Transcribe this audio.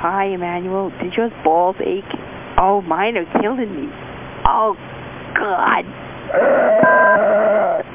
Hi, Emmanuel. Did your balls ache? Oh, mine are killing me. Oh, God.